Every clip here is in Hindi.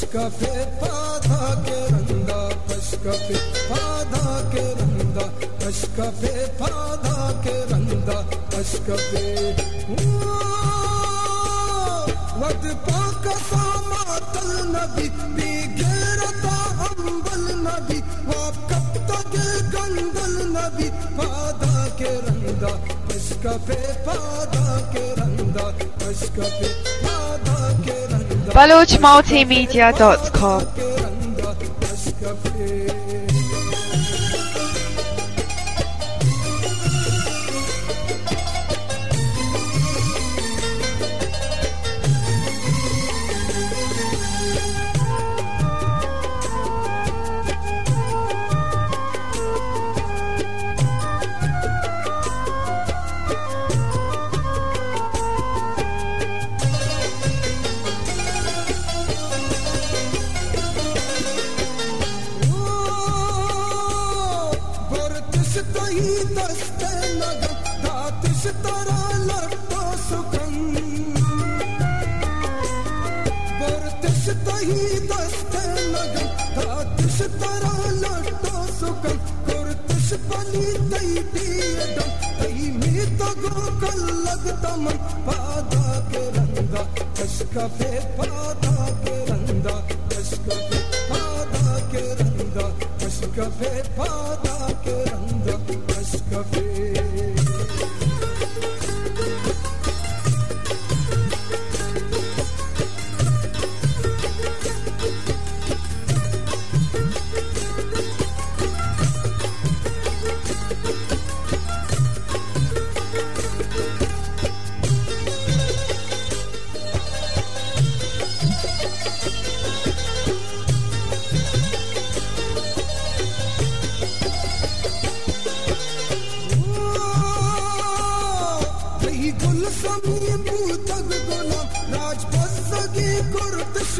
पशकफे पाधा के रंदा पशकफे पाधा के रंदा पशकफे पाधा के रंदा पशकफे वद पाक सामातल नबी अंबल नबी गंदल नबी पाधा के रंदा पशकफे पाधा के रंदा पशकफे पाधा के रंदा। BaloochMultimedia.com Ke randa, kashka pe pada ke randa, kashka pe pada ke randa, kashka kurdish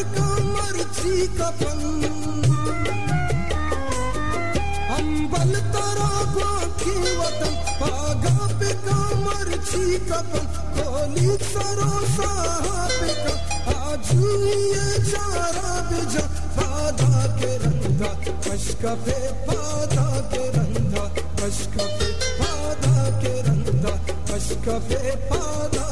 बिका मर्ज़ी साहब का आज चारा बिजा पादा के रंगा पशकफे पादा के रंगा पशकफे पादा के रंगा पशकफे पादा